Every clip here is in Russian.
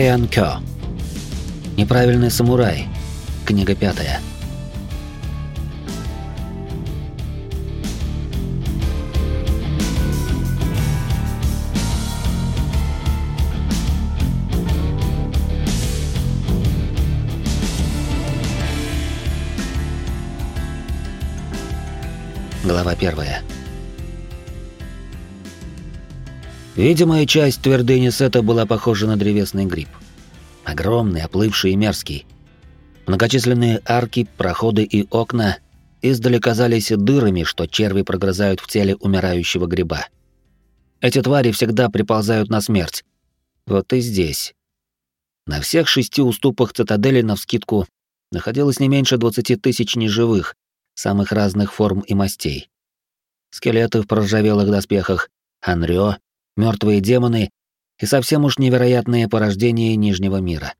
Хэйан Кё. Неправильный самурай. Книга пятая. Глава первая. Видимая часть твердыни Сета была похожа на древесный гриб. Огромный, оплывший и мерзкий. Многочисленные арки, проходы и окна издали казались дырами, что черви прогрызают в теле умирающего гриба. Эти твари всегда приползают на смерть. Вот и здесь. На всех шести уступах цитадели навскидку находилось не меньше 20 тысяч неживых, самых разных форм и мастей. Скелеты в проржавелых доспехах, анрё, мертвые демоны и совсем уж невероятные порождения Нижнего мира.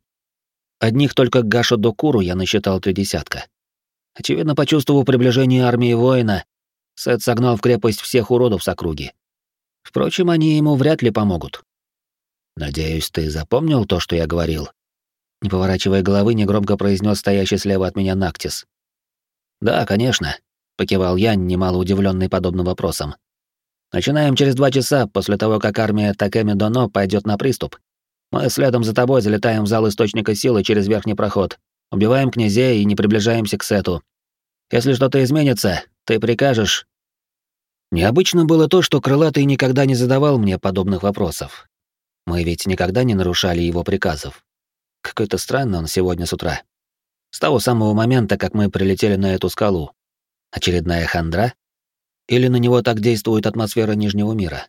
Одних только Гаша Докуру я насчитал три десятка. Очевидно, почувствовав приближение армии воина, Сет согнал в крепость всех уродов с округи. Впрочем, они ему вряд ли помогут. «Надеюсь, ты запомнил то, что я говорил?» Не поворачивая головы, негромко произнес стоящий слева от меня Нактис. «Да, конечно», — покивал я, немало удивленный подобным вопросом. «Начинаем через два часа после того, как армия Такеми Доно пойдет на приступ. Мы следом за тобой залетаем в зал Источника Силы через верхний проход, убиваем князей и не приближаемся к Сету. Если что-то изменится, ты прикажешь...» Необычно было то, что Крылатый никогда не задавал мне подобных вопросов. Мы ведь никогда не нарушали его приказов. Какой-то странный он сегодня с утра. С того самого момента, как мы прилетели на эту скалу. Очередная хандра? Или на него так действует атмосфера Нижнего мира?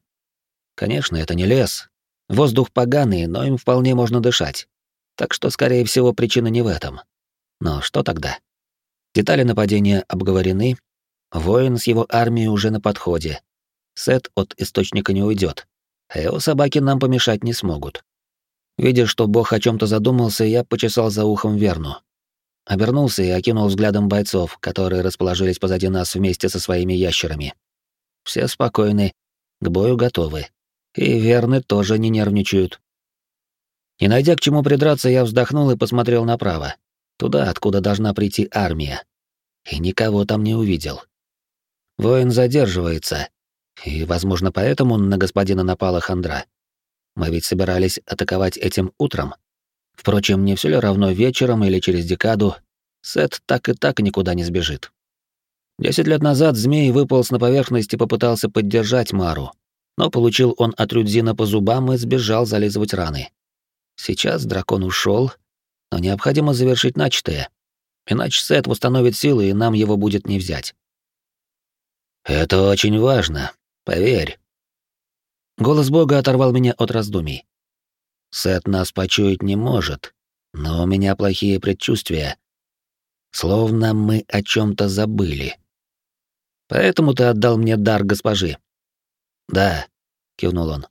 Конечно, это не лес. Воздух поганый, но им вполне можно дышать. Так что, скорее всего, причина не в этом. Но что тогда? Детали нападения обговорены. Воин с его армией уже на подходе. Сет от источника не уйдет, а его собаки нам помешать не смогут. Видя, что бог о чем то задумался, я почесал за ухом Верну. Обернулся и окинул взглядом бойцов, которые расположились позади нас вместе со своими ящерами. Все спокойны, к бою готовы. И верны тоже не нервничают. Не найдя к чему придраться, я вздохнул и посмотрел направо, туда, откуда должна прийти армия. И никого там не увидел. Воин задерживается, и, возможно, поэтому на господина напала хандра. Мы ведь собирались атаковать этим утром. Впрочем, не все ли равно вечером или через декаду, Сет так и так никуда не сбежит. Десять лет назад змей выполз на поверхность и попытался поддержать Мару, но получил он от Рюдзина по зубам и сбежал зализывать раны. Сейчас дракон ушел, но необходимо завершить начатое, иначе Сет восстановит силы, и нам его будет не взять. «Это очень важно, поверь». Голос Бога оторвал меня от раздумий. Сет нас почуять не может, но у меня плохие предчувствия. Словно мы о чем то забыли. Поэтому ты отдал мне дар госпожи. Да, кивнул он.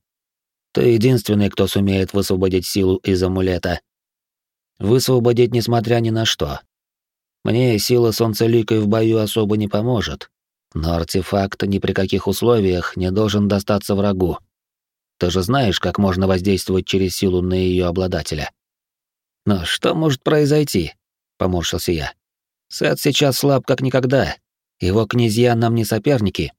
Ты единственный, кто сумеет высвободить силу из амулета. Высвободить несмотря ни на что. Мне сила солнцеликой в бою особо не поможет, но артефакт ни при каких условиях не должен достаться врагу. Ты же знаешь, как можно воздействовать через силу на ее обладателя. Но что может произойти? Поморщился я. Сет сейчас слаб как никогда. Его князья нам не соперники.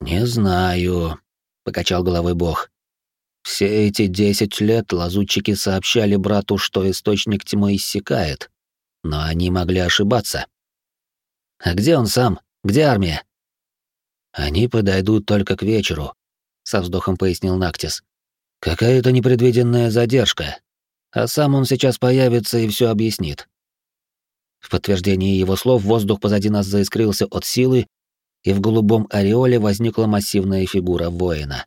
Не знаю, покачал головой бог. Все эти десять лет лазутчики сообщали брату, что источник тьмы иссякает, но они могли ошибаться. А где он сам? Где армия? Они подойдут только к вечеру, со вздохом пояснил Нактис. Какая-то непредвиденная задержка. А сам он сейчас появится и все объяснит. В подтверждение его слов воздух позади нас заискрился от силы, и в голубом ореоле возникла массивная фигура воина.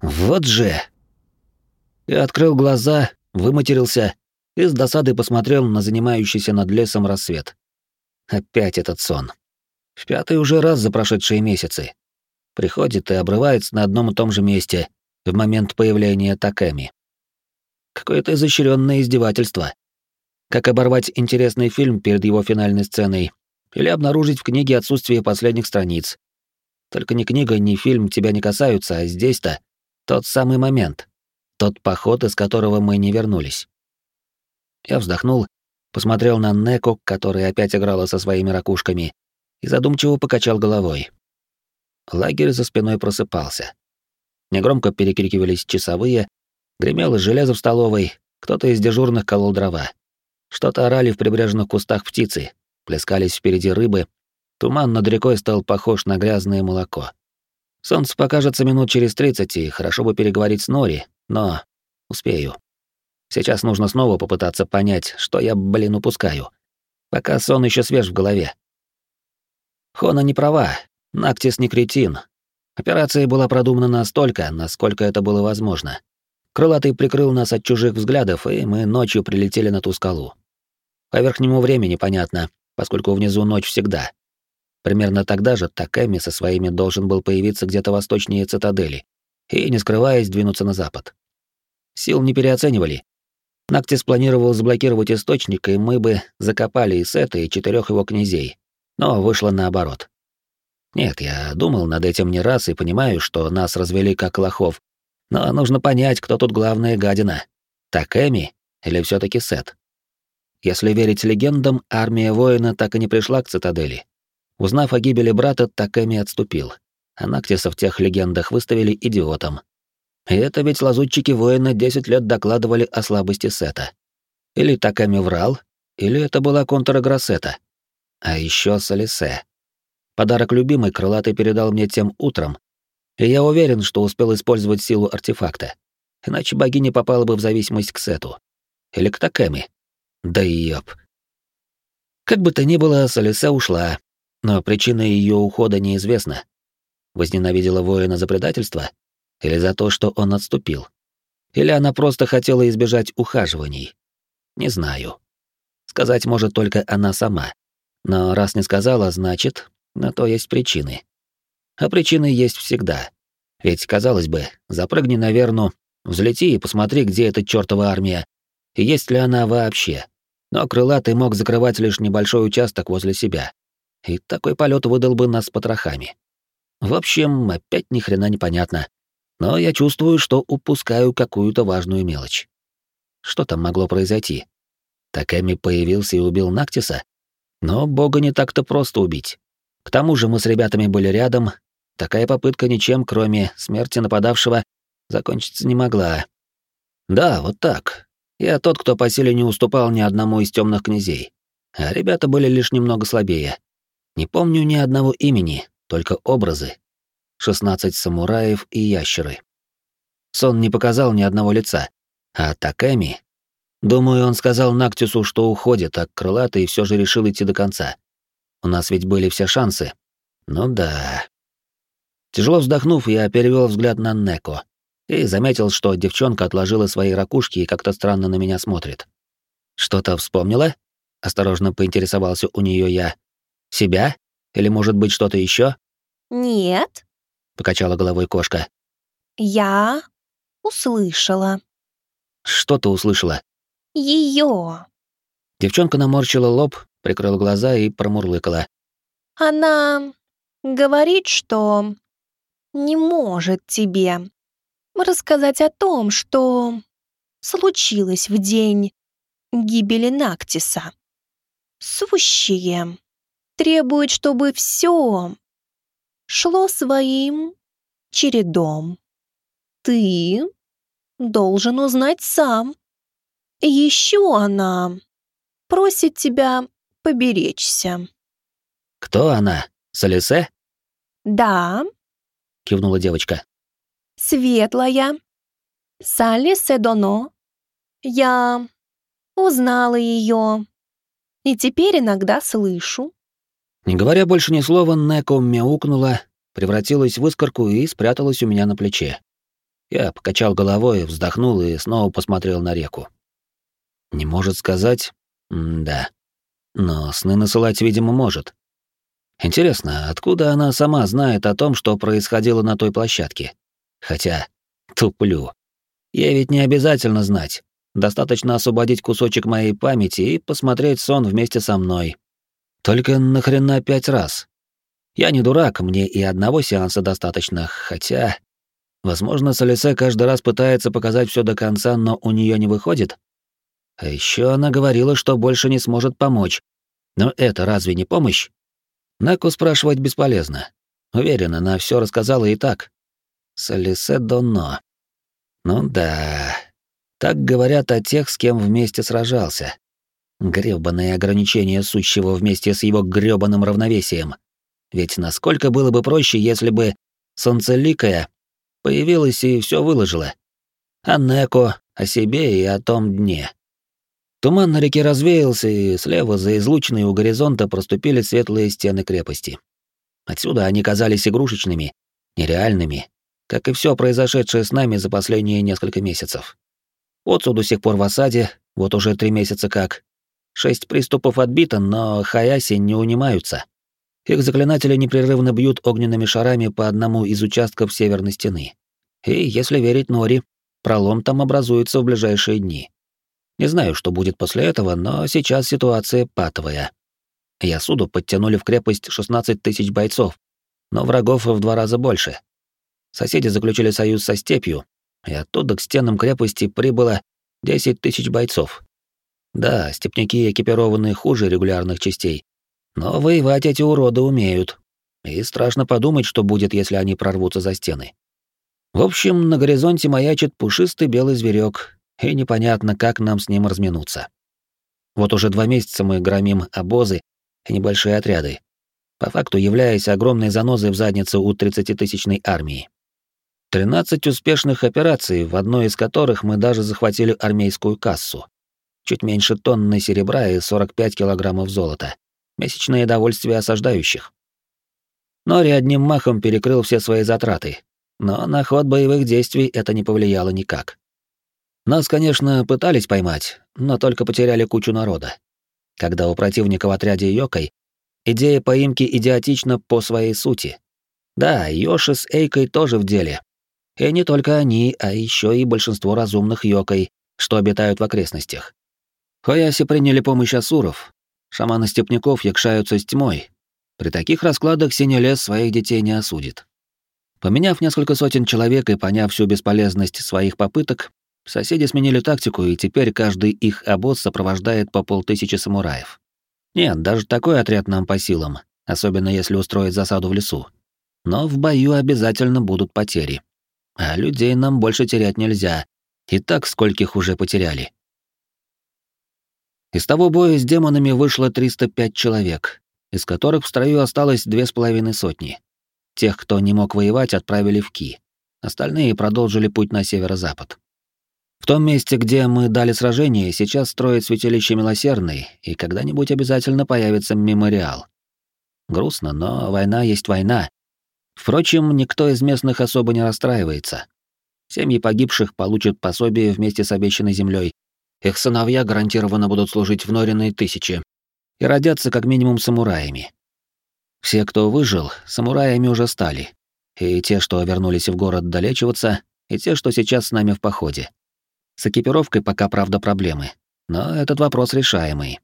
Вот же. Я открыл глаза, выматерился и с досадой посмотрел на занимающийся над лесом рассвет. Опять этот сон. В пятый уже раз за прошедшие месяцы. Приходит и обрывается на одном и том же месте в момент появления Такэми. Какое-то изощренное издевательство. Как оборвать интересный фильм перед его финальной сценой или обнаружить в книге отсутствие последних страниц. Только ни книга, ни фильм тебя не касаются, а здесь-то Тот самый момент. Тот поход, из которого мы не вернулись. Я вздохнул, посмотрел на Неку, которая опять играла со своими ракушками, и задумчиво покачал головой. Лагерь за спиной просыпался. Негромко перекрикивались часовые, гремело железо в столовой, кто-то из дежурных колол дрова. Что-то орали в прибрежных кустах птицы, плескались впереди рыбы, туман над рекой стал похож на грязное молоко. Солнце покажется минут через тридцать, и хорошо бы переговорить с Нори, но успею. Сейчас нужно снова попытаться понять, что я, блин, упускаю. Пока сон еще свеж в голове. Хона не права, Нактис не кретин. Операция была продумана настолько, насколько это было возможно. Крылатый прикрыл нас от чужих взглядов, и мы ночью прилетели на ту скалу. По верхнему времени понятно, поскольку внизу ночь всегда. Примерно тогда же Такэми со своими должен был появиться где-то восточнее цитадели и, не скрываясь, двинуться на запад. Сил не переоценивали. Нактис планировал заблокировать источник, и мы бы закопали и Сета, и четырех его князей. Но вышло наоборот. Нет, я думал над этим не раз и понимаю, что нас развели как лохов. Но нужно понять, кто тут главная гадина. Такэми или все таки Сет? Если верить легендам, армия воина так и не пришла к цитадели. Узнав о гибели брата, Такэми отступил. А Нактиса в тех легендах выставили идиотом. И это ведь лазутчики воина 10 лет докладывали о слабости Сета. Или Такэми врал, или это была контр-игра Сета. А еще Солисе. Подарок любимый крылатый передал мне тем утром, и я уверен, что успел использовать силу артефакта. Иначе богиня попала бы в зависимость к Сету. Или к Такэми. Да ёб. Как бы то ни было, Солисе ушла, но причина ее ухода неизвестна. Возненавидела воина за предательство? Или за то, что он отступил? Или она просто хотела избежать ухаживаний? Не знаю. Сказать может только она сама. Но раз не сказала, значит, на то есть причины. А причины есть всегда. Ведь, казалось бы, запрыгни на Верну, взлети и посмотри, где эта чёртова армия, и есть ли она вообще. Но крылатый мог закрывать лишь небольшой участок возле себя. И такой полет выдал бы нас потрохами. В общем, опять ни хрена не понятно. Но я чувствую, что упускаю какую-то важную мелочь. Что там могло произойти? Такэми появился и убил Нактиса? Но бога не так-то просто убить. К тому же мы с ребятами были рядом, такая попытка ничем, кроме смерти нападавшего, закончиться не могла. Да, вот так. Я тот, кто по силе не уступал ни одному из темных князей. А ребята были лишь немного слабее. Не помню ни одного имени, только образы. Шестнадцать самураев и ящеры. Сон не показал ни одного лица. А Такэми... Думаю, он сказал Нактису, что уходит, а крылатый все же решил идти до конца. У нас ведь были все шансы. Ну да. Тяжело вздохнув, я перевел взгляд на Неко и заметил, что девчонка отложила свои ракушки и как-то странно на меня смотрит. Что-то вспомнила? Осторожно поинтересовался у нее я. Себя? Или, может быть, что-то еще? Нет, покачала головой кошка. Я услышала. Что ты услышала? Ее. Девчонка наморщила лоб, прикрыла глаза и промурлыкала. Она говорит, что не может тебе рассказать о том, что случилось в день гибели Нактиса. Сущие требует, чтобы все шло своим чередом. Ты должен узнать сам. Еще она просит тебя поберечься. Кто она? Солисе? Да, кивнула девочка. Светлая. Салисе Доно. Я узнала ее. И теперь иногда слышу. Не говоря больше ни слова, Неко мяукнула, превратилась в искорку и спряталась у меня на плече. Я покачал головой, вздохнул и снова посмотрел на реку. Не может сказать? М да. Но сны насылать, видимо, может. Интересно, откуда она сама знает о том, что происходило на той площадке? Хотя, туплю. Ей ведь не обязательно знать. Достаточно освободить кусочек моей памяти и посмотреть сон вместе со мной. Только нахрена пять раз? Я не дурак, мне и одного сеанса достаточно, хотя... Возможно, Солисе каждый раз пытается показать все до конца, но у нее не выходит. А еще она говорила, что больше не сможет помочь. Но это разве не помощь? Наку спрашивать бесполезно. Уверена, она все рассказала и так. Солисе Донно. Ну да. Так говорят о тех, с кем вместе сражался. Грёбаное ограничение сущего вместе с его грёбаным равновесием. Ведь насколько было бы проще, если бы Солнцеликая появилась и все выложила. О Неко, о себе и о том дне. Туман на реке развеялся, и слева за излученной у горизонта проступили светлые стены крепости. Отсюда они казались игрушечными, нереальными, как и все произошедшее с нами за последние несколько месяцев. Отцу до сих пор в осаде, вот уже три месяца как. Шесть приступов отбито, но Хаяси не унимаются. Их заклинатели непрерывно бьют огненными шарами по одному из участков северной стены. И, если верить Нори, пролом там образуется в ближайшие дни. Не знаю, что будет после этого, но сейчас ситуация патовая. Ясуду подтянули в крепость 16 тысяч бойцов, но врагов в два раза больше. Соседи заключили союз со степью, и оттуда к стенам крепости прибыло 10 тысяч бойцов. Да, степняки экипированы хуже регулярных частей, но воевать эти уроды умеют, и страшно подумать, что будет, если они прорвутся за стены. В общем, на горизонте маячит пушистый белый зверек, и непонятно, как нам с ним разминуться. Вот уже два месяца мы громим обозы и небольшие отряды, по факту являясь огромной занозой в задницу у 30-тысячной армии. 13 успешных операций, в одной из которых мы даже захватили армейскую кассу. Чуть меньше тонны серебра и 45 килограммов золота. Месячное довольствие осаждающих. Нори одним махом перекрыл все свои затраты, но на ход боевых действий это не повлияло никак. Нас, конечно, пытались поймать, но только потеряли кучу народа. Когда у противника в отряде Йокой, идея поимки идиотична по своей сути. Да, Йоши с Эйкой тоже в деле. И не только они, а еще и большинство разумных Йокой, что обитают в окрестностях. Хояси приняли помощь асуров. Шаманы-степняков якшаются с тьмой. При таких раскладах Синий лес своих детей не осудит. Поменяв несколько сотен человек и поняв всю бесполезность своих попыток, Соседи сменили тактику, и теперь каждый их обоз сопровождает по полтысячи самураев. Нет, даже такой отряд нам по силам, особенно если устроить засаду в лесу. Но в бою обязательно будут потери. А людей нам больше терять нельзя. И так скольких уже потеряли. Из того боя с демонами вышло 305 человек, из которых в строю осталось две с половиной сотни. Тех, кто не мог воевать, отправили в Ки. Остальные продолжили путь на северо-запад. В том месте, где мы дали сражение, сейчас строят святилище Милосердный, и когда-нибудь обязательно появится мемориал. Грустно, но война есть война. Впрочем, никто из местных особо не расстраивается. Семьи погибших получат пособие вместе с обещанной землей. Их сыновья гарантированно будут служить в Нориной тысячи и родятся как минимум самураями. Все, кто выжил, самураями уже стали. И те, что вернулись в город долечиваться, и те, что сейчас с нами в походе. С экипировкой пока, правда, проблемы, но этот вопрос решаемый.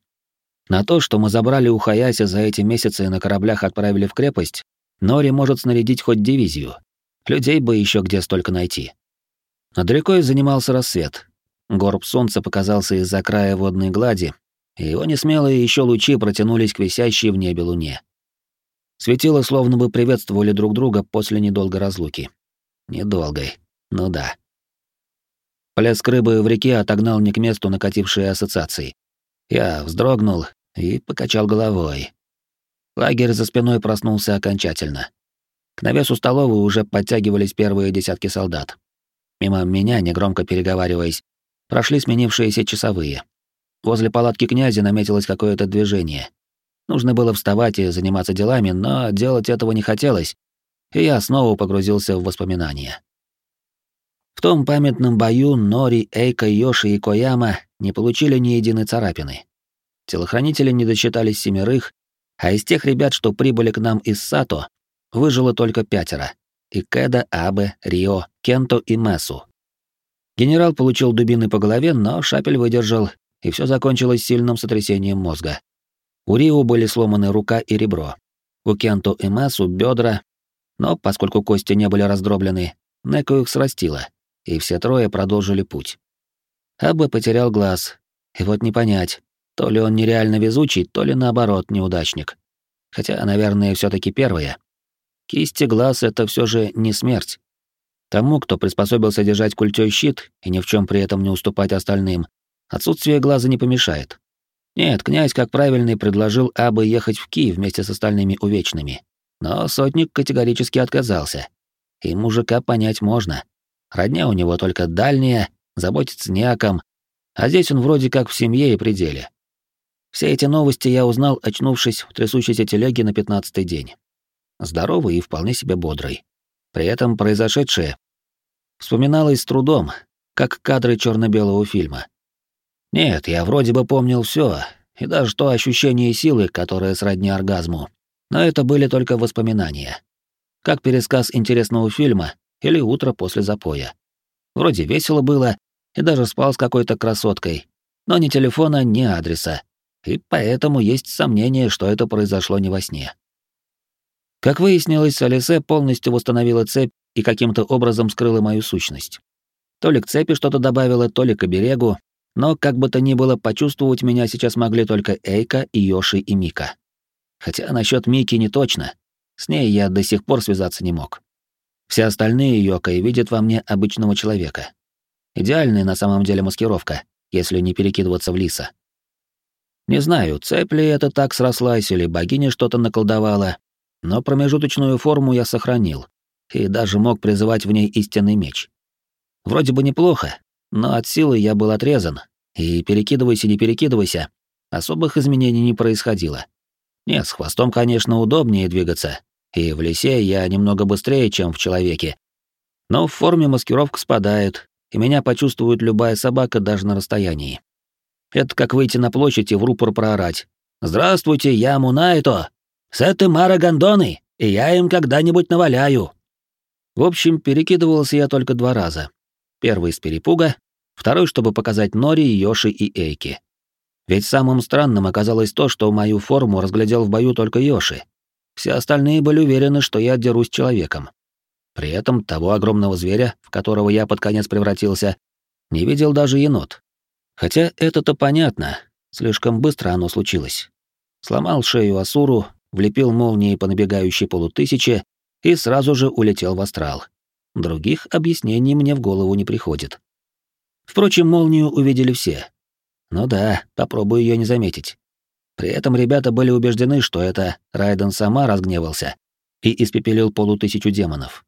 На то, что мы забрали у Хаяси за эти месяцы и на кораблях отправили в крепость, Нори может снарядить хоть дивизию. Людей бы еще где столько найти. Над рекой занимался рассвет. Горб солнца показался из-за края водной глади, и его несмелые еще лучи протянулись к висящей в небе луне. Светило словно бы приветствовали друг друга после недолгой разлуки. Недолгой, ну да. Плеск рыбы в реке отогнал не к месту накатившие ассоциации. Я вздрогнул и покачал головой. Лагерь за спиной проснулся окончательно. К навесу столовой уже подтягивались первые десятки солдат. Мимо меня, негромко переговариваясь, прошли сменившиеся часовые. Возле палатки князя наметилось какое-то движение. Нужно было вставать и заниматься делами, но делать этого не хотелось, и я снова погрузился в воспоминания. В том памятном бою Нори, Эйка, Йоши и Кояма не получили ни единой царапины. Телохранители не досчитались семерых, а из тех ребят, что прибыли к нам из Сато, выжило только пятеро — Икеда, Абе, Рио, Кенто и Месу. Генерал получил дубины по голове, но шапель выдержал, и все закончилось сильным сотрясением мозга. У Рио были сломаны рука и ребро. У Кенто и Месу — бедра, но поскольку кости не были раздроблены, Неко их срастила, и все трое продолжили путь. Абба потерял глаз, и вот не понять, то ли он нереально везучий, то ли наоборот неудачник. Хотя, наверное, все таки первое. Кисти глаз — это все же не смерть. Тому, кто приспособился держать культёй щит и ни в чем при этом не уступать остальным, отсутствие глаза не помешает. Нет, князь, как правильный, предложил Абы ехать в Киев вместе с остальными увечными. Но сотник категорически отказался. И мужика понять можно. Родня у него только дальняя, заботится не о ком, а здесь он вроде как в семье и пределе. Все эти новости я узнал, очнувшись в трясущейся телеге на пятнадцатый день. Здоровый и вполне себе бодрый. При этом произошедшее вспоминалось с трудом, как кадры черно белого фильма. Нет, я вроде бы помнил все, и даже то ощущение силы, которое сродни оргазму. Но это были только воспоминания. Как пересказ интересного фильма или утро после запоя. Вроде весело было, и даже спал с какой-то красоткой, но ни телефона, ни адреса, и поэтому есть сомнение, что это произошло не во сне. Как выяснилось, Алисе полностью восстановила цепь и каким-то образом скрыла мою сущность. То ли к цепи что-то добавила, то ли к оберегу, но как бы то ни было, почувствовать меня сейчас могли только Эйка, Йоши и Мика. Хотя насчет Мики не точно. С ней я до сих пор связаться не мог. Все остальные Йокой видят во мне обычного человека. Идеальная на самом деле маскировка, если не перекидываться в лиса. Не знаю, цепь ли это так срослась или богиня что-то наколдовала, но промежуточную форму я сохранил и даже мог призывать в ней истинный меч. Вроде бы неплохо, но от силы я был отрезан, и перекидывайся, не перекидывайся, особых изменений не происходило. Нет, с хвостом, конечно, удобнее двигаться, и в лесе я немного быстрее, чем в человеке. Но в форме маскировка спадает, и меня почувствует любая собака даже на расстоянии. Это как выйти на площадь и в рупор проорать. «Здравствуйте, я Мунайто! Сэты Мара Гондоны, и я им когда-нибудь наваляю!» В общем, перекидывался я только два раза. Первый с перепуга, второй, чтобы показать Нори, Йоши и Эйки. Ведь самым странным оказалось то, что мою форму разглядел в бою только Йоши. Все остальные были уверены, что я дерусь человеком. При этом того огромного зверя, в которого я под конец превратился, не видел даже енот. Хотя это-то понятно, слишком быстро оно случилось. Сломал шею Асуру, влепил молнией по набегающей полутысяче и сразу же улетел в астрал. Других объяснений мне в голову не приходит. Впрочем, молнию увидели все. Ну да, попробую ее не заметить. При этом ребята были убеждены, что это Райден сама разгневался и испепелил полутысячу демонов.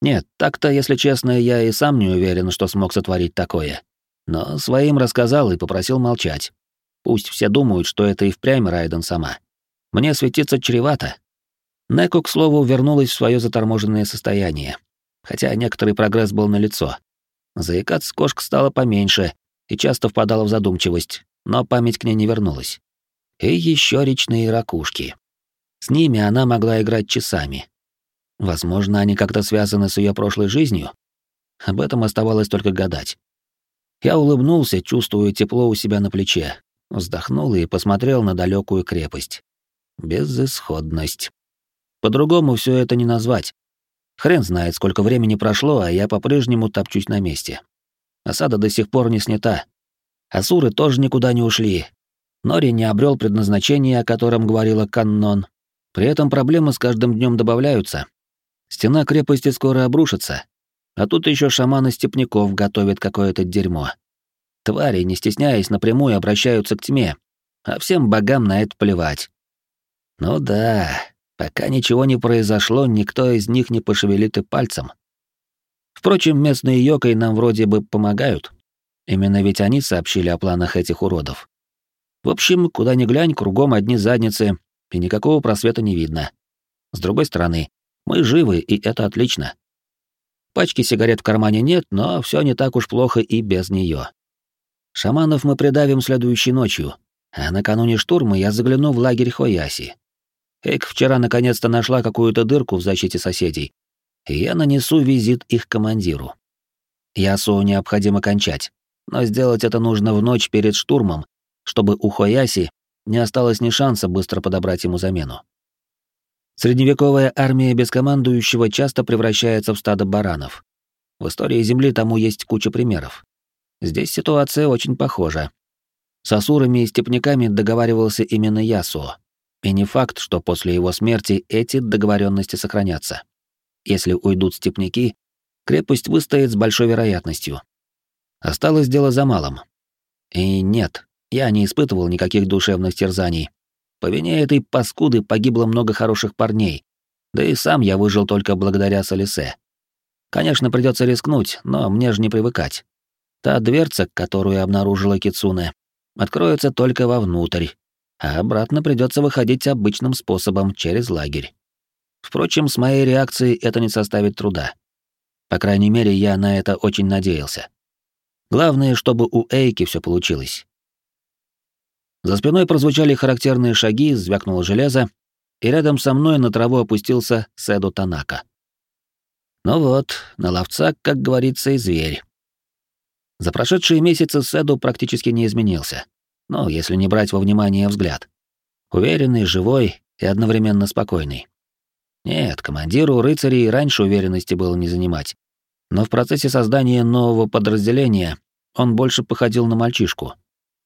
Нет, так-то, если честно, я и сам не уверен, что смог сотворить такое. Но своим рассказал и попросил молчать. Пусть все думают, что это и впрямь Райден сама. Мне светиться чревато. Неко, к слову, вернулась в свое заторможенное состояние. Хотя некоторый прогресс был налицо. Заикаться кошка стала поменьше и часто впадала в задумчивость, но память к ней не вернулась. И еще речные ракушки. С ними она могла играть часами, Возможно, они как-то связаны с ее прошлой жизнью. Об этом оставалось только гадать. Я улыбнулся, чувствуя тепло у себя на плече, вздохнул и посмотрел на далекую крепость. Безысходность. По-другому все это не назвать. Хрен знает, сколько времени прошло, а я по-прежнему топчусь на месте. Осада до сих пор не снята. Асуры тоже никуда не ушли. Нори не обрел предназначение, о котором говорила Каннон. При этом проблемы с каждым днем добавляются, Стена крепости скоро обрушится, а тут еще шаманы степняков готовят какое-то дерьмо. Твари, не стесняясь, напрямую обращаются к тьме, а всем богам на это плевать. Ну да, пока ничего не произошло, никто из них не пошевелит и пальцем. Впрочем, местные йокой нам вроде бы помогают. Именно ведь они сообщили о планах этих уродов. В общем, куда ни глянь, кругом одни задницы, и никакого просвета не видно. С другой стороны, мы живы, и это отлично. Пачки сигарет в кармане нет, но все не так уж плохо и без нее. Шаманов мы придавим следующей ночью, а накануне штурма я загляну в лагерь Хояси. Эк вчера наконец-то нашла какую-то дырку в защите соседей, и я нанесу визит их командиру. Ясу необходимо кончать, но сделать это нужно в ночь перед штурмом, чтобы у Хояси не осталось ни шанса быстро подобрать ему замену. Средневековая армия без командующего часто превращается в стадо баранов. В истории Земли тому есть куча примеров. Здесь ситуация очень похожа. С асурами и степняками договаривался именно Ясуо. И не факт, что после его смерти эти договоренности сохранятся. Если уйдут степняки, крепость выстоит с большой вероятностью. Осталось дело за малым. И нет, я не испытывал никаких душевных терзаний. По вине этой паскуды погибло много хороших парней, да и сам я выжил только благодаря Солисе. Конечно, придется рискнуть, но мне же не привыкать. Та дверца, которую обнаружила Кицуне, откроется только вовнутрь, а обратно придется выходить обычным способом через лагерь. Впрочем, с моей реакцией это не составит труда. По крайней мере, я на это очень надеялся. Главное, чтобы у Эйки все получилось. За спиной прозвучали характерные шаги, звякнуло железо, и рядом со мной на траву опустился Седо Танака. Ну вот, на ловца, как говорится, и зверь. За прошедшие месяцы Седу практически не изменился. Ну, если не брать во внимание взгляд. Уверенный, живой и одновременно спокойный. Нет, командиру рыцарей раньше уверенности было не занимать. Но в процессе создания нового подразделения он больше походил на мальчишку.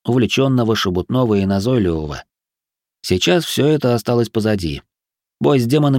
Увлеченного, шебутного и назойливого. Сейчас все это осталось позади. Бой с демонами